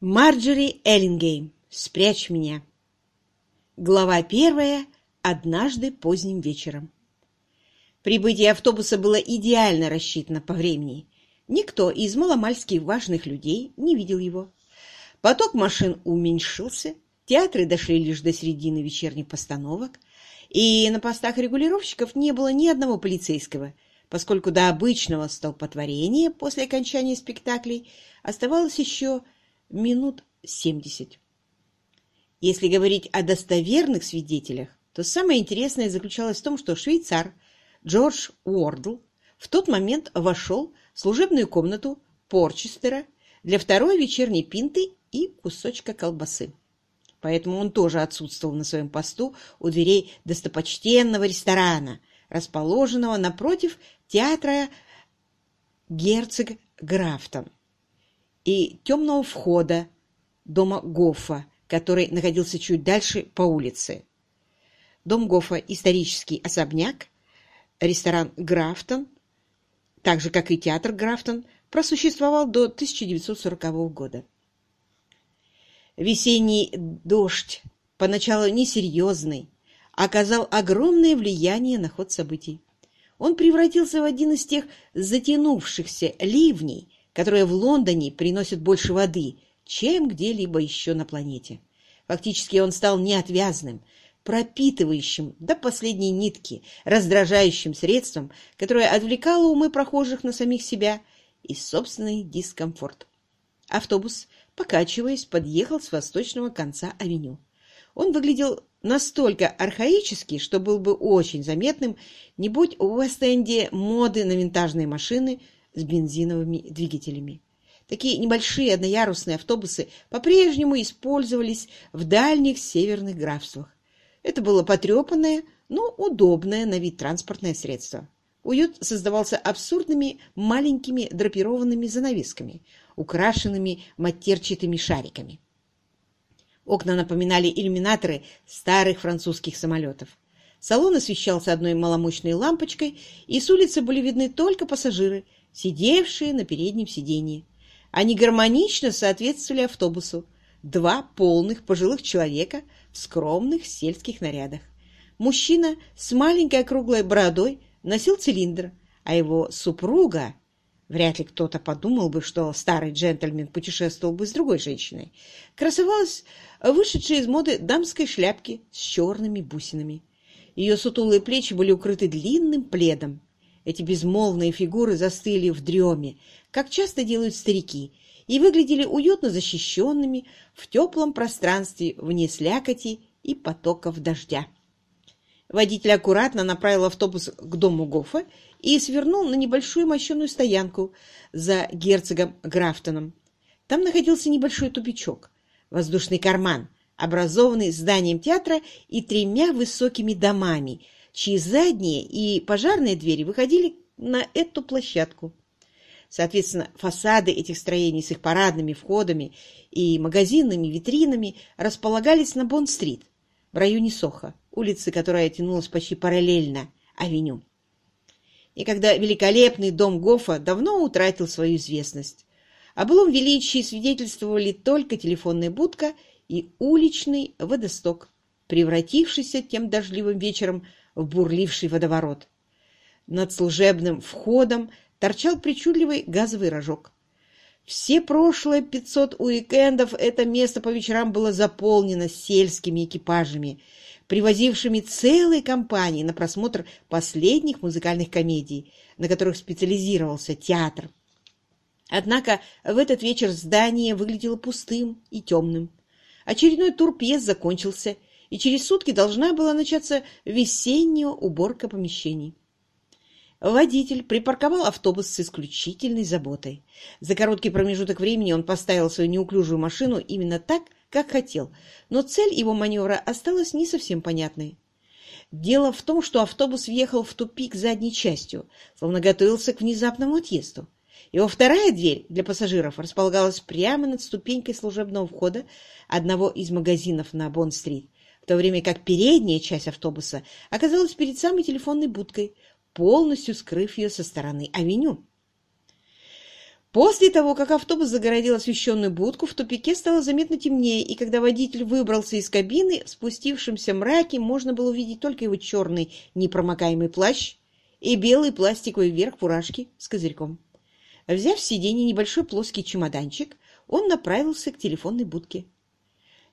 Марджори Эллингейм. Спрячь меня. Глава первая. Однажды поздним вечером. Прибытие автобуса было идеально рассчитано по времени. Никто из маломальских важных людей не видел его. Поток машин уменьшился, театры дошли лишь до середины вечерних постановок, и на постах регулировщиков не было ни одного полицейского, поскольку до обычного столпотворения после окончания спектаклей оставалось еще минут семьдесят. Если говорить о достоверных свидетелях, то самое интересное заключалось в том, что швейцар Джордж Уордл в тот момент вошел в служебную комнату Порчестера для второй вечерней пинты и кусочка колбасы. Поэтому он тоже отсутствовал на своем посту у дверей достопочтенного ресторана, расположенного напротив театра «Герцог Графтон» и темного входа дома Гоффа, который находился чуть дальше по улице. Дом Гоффа – исторический особняк, ресторан «Графтон», так же, как и театр «Графтон», просуществовал до 1940 года. Весенний дождь, поначалу несерьезный, оказал огромное влияние на ход событий. Он превратился в один из тех затянувшихся ливней, которые в Лондоне приносят больше воды, чем где-либо еще на планете. Фактически он стал неотвязным, пропитывающим до последней нитки, раздражающим средством, которое отвлекало умы прохожих на самих себя и собственный дискомфорт. Автобус, покачиваясь, подъехал с восточного конца авеню. Он выглядел настолько архаически, что был бы очень заметным, не будь у Уэст-Энде моды на винтажные машины с бензиновыми двигателями. Такие небольшие одноярусные автобусы по-прежнему использовались в дальних северных графствах. Это было потрепанное, но удобное на вид транспортное средство. Уют создавался абсурдными маленькими драпированными занавесками, украшенными матерчатыми шариками. Окна напоминали иллюминаторы старых французских самолетов. Салон освещался одной маломощной лампочкой, и с улицы были видны только пассажиры, сидевшие на переднем сиденье. Они гармонично соответствовали автобусу. Два полных пожилых человека в скромных сельских нарядах. Мужчина с маленькой круглой бородой носил цилиндр, а его супруга Вряд ли кто-то подумал бы, что старый джентльмен путешествовал бы с другой женщиной. Красовалась вышедшая из моды дамской шляпки с черными бусинами. Ее сутулые плечи были укрыты длинным пледом. Эти безмолвные фигуры застыли в дреме, как часто делают старики, и выглядели уютно защищенными в теплом пространстве вне слякоти и потоков дождя. Водитель аккуратно направил автобус к дому Гофа и свернул на небольшую мощеную стоянку за герцогом Графтоном. Там находился небольшой тупичок, воздушный карман, образованный зданием театра и тремя высокими домами, чьи задние и пожарные двери выходили на эту площадку. Соответственно, фасады этих строений с их парадными входами и магазинными витринами располагались на Бонд-стрит, в районе Соха, улицы, которая тянулась почти параллельно авеню и когда великолепный дом Гофа давно утратил свою известность. О былом величии свидетельствовали только телефонная будка и уличный водосток, превратившийся тем дождливым вечером в бурливший водоворот. Над служебным входом торчал причудливый газовый рожок. Все прошлые пятьсот уикендов это место по вечерам было заполнено сельскими экипажами, привозившими целые компании на просмотр последних музыкальных комедий, на которых специализировался театр. Однако в этот вечер здание выглядело пустым и темным. Очередной тур пьес закончился, и через сутки должна была начаться весенняя уборка помещений. Водитель припарковал автобус с исключительной заботой. За короткий промежуток времени он поставил свою неуклюжую машину именно так, как хотел, но цель его маневра осталась не совсем понятной. Дело в том, что автобус въехал в тупик задней частью, словно готовился к внезапному отъезду. Его вторая дверь для пассажиров располагалась прямо над ступенькой служебного входа одного из магазинов на Бонд-стрит, в то время как передняя часть автобуса оказалась перед самой телефонной будкой, полностью скрыв ее со стороны авеню. После того, как автобус загородил освещенную будку, в тупике стало заметно темнее, и когда водитель выбрался из кабины, в спустившемся мраке можно было увидеть только его черный непромокаемый плащ и белый пластиковый верх фуражки с козырьком. Взяв с сиденья небольшой плоский чемоданчик, он направился к телефонной будке.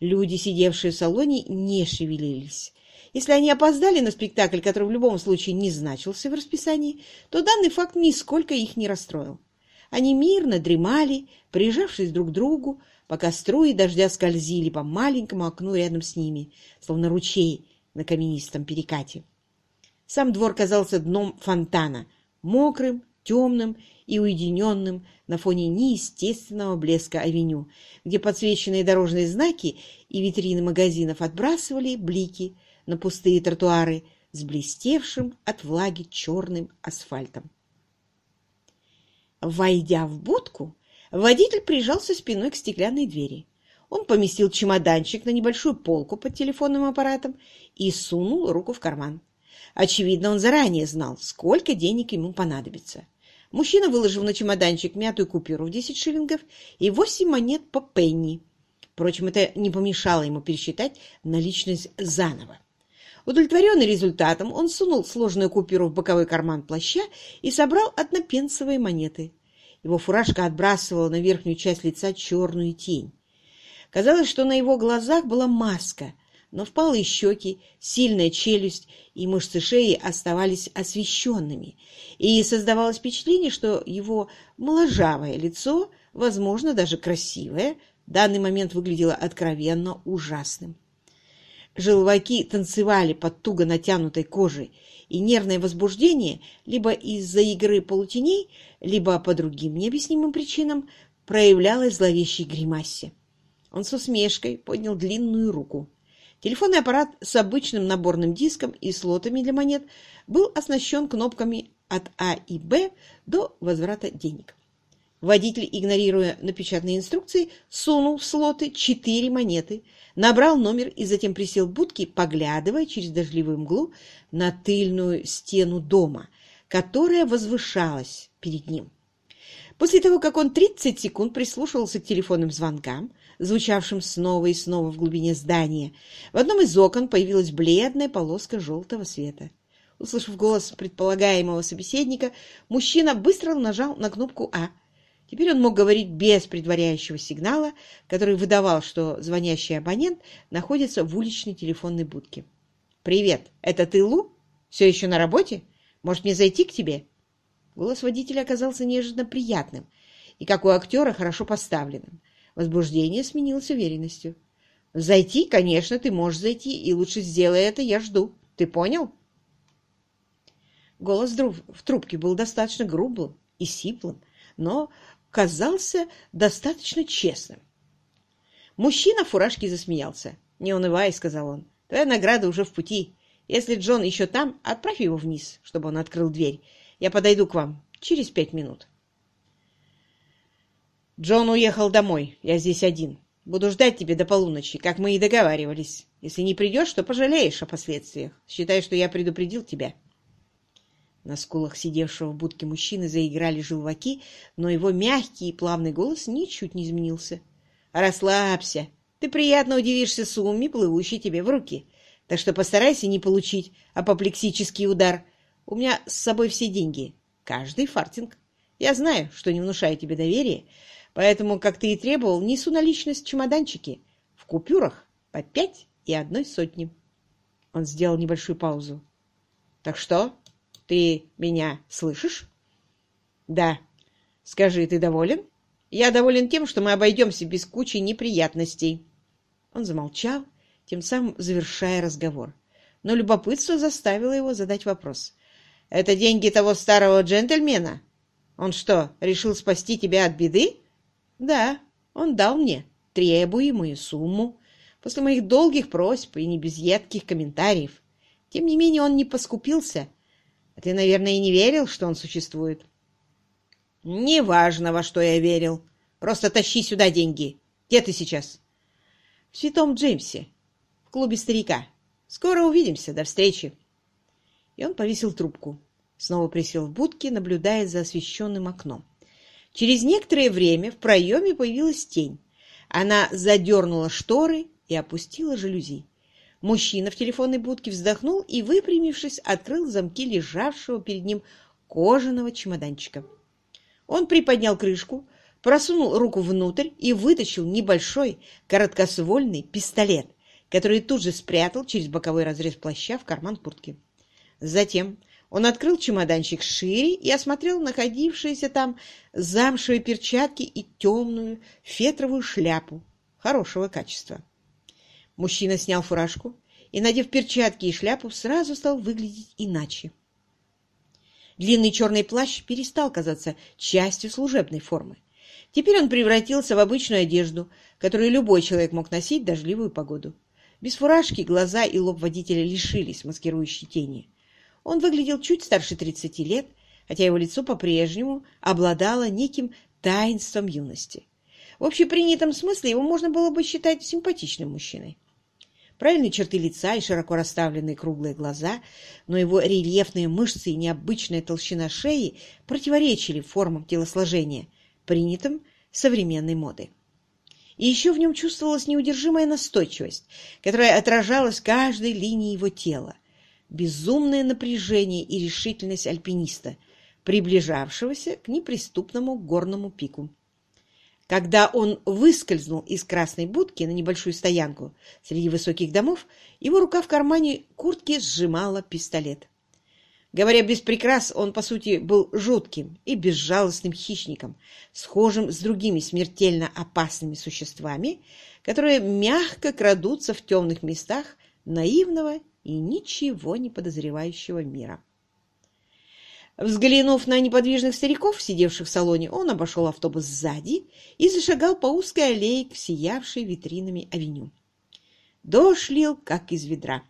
Люди, сидевшие в салоне, не шевелились. Если они опоздали на спектакль, который в любом случае не значился в расписании, то данный факт нисколько их не расстроил. Они мирно дремали, прижавшись друг к другу, пока струи дождя скользили по маленькому окну рядом с ними, словно ручей на каменистом перекате. Сам двор казался дном фонтана, мокрым, темным и уединенным на фоне неестественного блеска авеню, где подсвеченные дорожные знаки и витрины магазинов отбрасывали блики на пустые тротуары с блестевшим от влаги черным асфальтом. Войдя в будку, водитель прижался спиной к стеклянной двери. Он поместил чемоданчик на небольшую полку под телефонным аппаратом и сунул руку в карман. Очевидно, он заранее знал, сколько денег ему понадобится. Мужчина выложил на чемоданчик мятую купюру в 10 шиллингов и 8 монет по пенни. Впрочем, это не помешало ему пересчитать наличность заново. Удовлетворенный результатом, он сунул сложную купюру в боковой карман плаща и собрал однопенсовые монеты. Его фуражка отбрасывала на верхнюю часть лица черную тень. Казалось, что на его глазах была маска, но впалые щеки, сильная челюсть и мышцы шеи оставались освещенными, и создавалось впечатление, что его моложавое лицо, возможно, даже красивое, в данный момент выглядело откровенно ужасным. Желваки танцевали под туго натянутой кожей, и нервное возбуждение либо из-за игры полутеней, либо по другим необъяснимым причинам проявлялось в зловещей гримасе. Он с усмешкой поднял длинную руку. Телефонный аппарат с обычным наборным диском и слотами для монет был оснащен кнопками от А и Б до возврата денег. Водитель, игнорируя напечатанные инструкции, сунул в слоты четыре монеты, набрал номер и затем присел в будке, поглядывая через дождливую мглу на тыльную стену дома, которая возвышалась перед ним. После того, как он 30 секунд прислушивался к телефонным звонкам, звучавшим снова и снова в глубине здания, в одном из окон появилась бледная полоска желтого света. Услышав голос предполагаемого собеседника, мужчина быстро нажал на кнопку «А», Теперь он мог говорить без предваряющего сигнала, который выдавал, что звонящий абонент находится в уличной телефонной будке. «Привет, это ты, Лу? Все еще на работе? Может, мне зайти к тебе?» Голос водителя оказался неожиданно приятным и, как у актера, хорошо поставленным. Возбуждение сменилось уверенностью. «Зайти, конечно, ты можешь зайти, и лучше сделай это, я жду. Ты понял?» Голос в трубке был достаточно грубым и сиплым, но казался достаточно честным. Мужчина в фуражке засмеялся. «Не унывай», — сказал он. «Твоя награда уже в пути. Если Джон еще там, отправь его вниз, чтобы он открыл дверь. Я подойду к вам через пять минут». «Джон уехал домой. Я здесь один. Буду ждать тебя до полуночи, как мы и договаривались. Если не придешь, то пожалеешь о последствиях. Считай, что я предупредил тебя». На скулах сидевшего в будке мужчины заиграли желваки, но его мягкий и плавный голос ничуть не изменился. «Расслабься. Ты приятно удивишься сумме, плывущей тебе в руки. Так что постарайся не получить апоплексический удар. У меня с собой все деньги. Каждый фартинг. Я знаю, что не внушаю тебе доверия, поэтому, как ты и требовал, несу наличность в чемоданчике. В купюрах по пять и одной сотни». Он сделал небольшую паузу. «Так что?» Ты меня слышишь? Да. Скажи, ты доволен? Я доволен тем, что мы обойдемся без кучи неприятностей. Он замолчал, тем самым завершая разговор. Но любопытство заставило его задать вопрос. «Это деньги того старого джентльмена? Он что, решил спасти тебя от беды?» «Да, он дал мне требуемую сумму после моих долгих просьб и не без едких комментариев. Тем не менее он не поскупился а ты, наверное, и не верил, что он существует? Неважно, во что я верил. Просто тащи сюда деньги. Где ты сейчас? В Святом Джеймсе, в клубе старика. Скоро увидимся. До встречи. И он повесил трубку. Снова присел в будке, наблюдая за освещенным окном. Через некоторое время в проеме появилась тень. Она задернула шторы и опустила жалюзи. Мужчина в телефонной будке вздохнул и, выпрямившись, открыл замки лежавшего перед ним кожаного чемоданчика. Он приподнял крышку, просунул руку внутрь и вытащил небольшой короткосвольный пистолет, который тут же спрятал через боковой разрез плаща в карман куртки. Затем он открыл чемоданчик шире и осмотрел находившиеся там замшевые перчатки и темную фетровую шляпу хорошего качества. Мужчина снял фуражку и, надев перчатки и шляпу, сразу стал выглядеть иначе. Длинный черный плащ перестал казаться частью служебной формы. Теперь он превратился в обычную одежду, которую любой человек мог носить в дождливую погоду. Без фуражки глаза и лоб водителя лишились маскирующей тени. Он выглядел чуть старше 30 лет, хотя его лицо по-прежнему обладало неким таинством юности. В общепринятом смысле его можно было бы считать симпатичным мужчиной. Правильные черты лица и широко расставленные круглые глаза, но его рельефные мышцы и необычная толщина шеи противоречили формам телосложения, принятым современной моды. И еще в нем чувствовалась неудержимая настойчивость, которая отражалась каждой линии его тела, безумное напряжение и решительность альпиниста, приближавшегося к неприступному горному пику. Когда он выскользнул из красной будки на небольшую стоянку среди высоких домов, его рука в кармане куртки сжимала пистолет. Говоря без прикрас, он, по сути, был жутким и безжалостным хищником, схожим с другими смертельно опасными существами, которые мягко крадутся в темных местах наивного и ничего не подозревающего мира. Взглянув на неподвижных стариков, сидевших в салоне, он обошел автобус сзади и зашагал по узкой аллее к сиявшей витринами авеню. Дождь лил, как из ведра.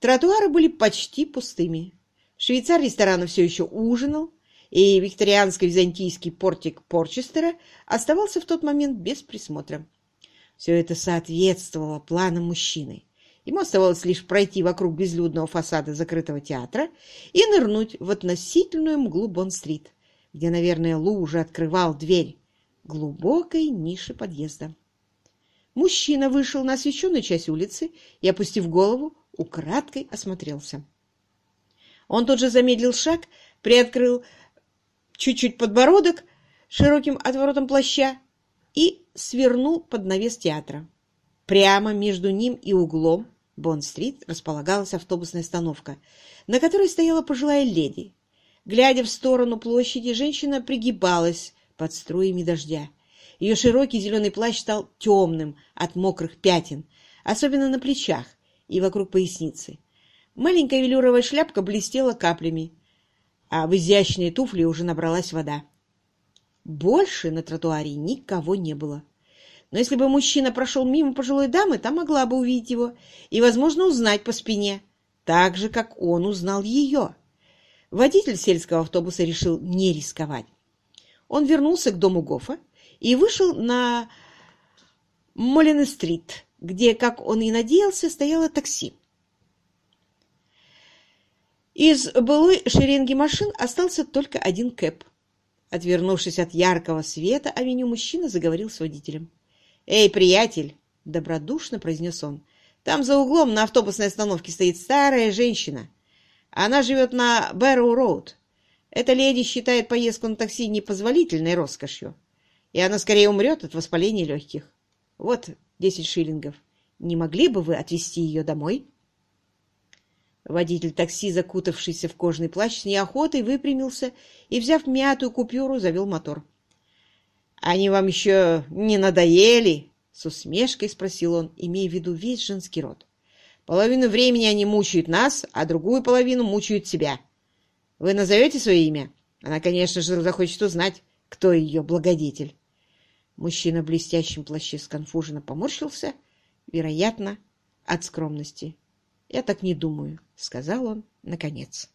Тротуары были почти пустыми. Швейцар ресторана все еще ужинал, и викторианско-византийский портик Порчестера оставался в тот момент без присмотра. Все это соответствовало планам мужчины. Ему оставалось лишь пройти вокруг безлюдного фасада закрытого театра и нырнуть в относительную мглу Бонн-стрит, где, наверное, Лу уже открывал дверь глубокой ниши подъезда. Мужчина вышел на освещенную часть улицы и, опустив голову, украдкой осмотрелся. Он тут же замедлил шаг, приоткрыл чуть-чуть подбородок широким отворотом плаща и свернул под навес театра. Прямо между ним и углом Бонд-стрит располагалась автобусная остановка, на которой стояла пожилая леди. Глядя в сторону площади, женщина пригибалась под струями дождя. Ее широкий зеленый плащ стал темным от мокрых пятен, особенно на плечах и вокруг поясницы. Маленькая велюровая шляпка блестела каплями, а в изящные туфли уже набралась вода. Больше на тротуаре никого не было. Но если бы мужчина прошел мимо пожилой дамы, та могла бы увидеть его и, возможно, узнать по спине, так же, как он узнал ее. Водитель сельского автобуса решил не рисковать. Он вернулся к дому Гофа и вышел на Моллины-стрит, где, как он и надеялся, стояло такси. Из былой шеренги машин остался только один кэп. Отвернувшись от яркого света, авеню мужчина заговорил с водителем. «Эй, приятель!» — добродушно произнес он. «Там за углом на автобусной остановке стоит старая женщина. Она живет на Бэрроу-Роуд. Эта леди считает поездку на такси непозволительной роскошью, и она скорее умрет от воспаления легких. Вот десять шиллингов. Не могли бы вы отвезти ее домой?» Водитель такси, закутавшийся в кожаный плащ, с неохотой выпрямился и, взяв мятую купюру, завел мотор. «Они вам еще не надоели?» — с усмешкой спросил он, имея в виду весь женский род. «Половину времени они мучают нас, а другую половину мучают себя. Вы назовете свое имя? Она, конечно же, захочет узнать, кто ее благодетель». Мужчина в блестящем плаще сконфуженно поморщился, вероятно, от скромности. «Я так не думаю», — сказал он наконец.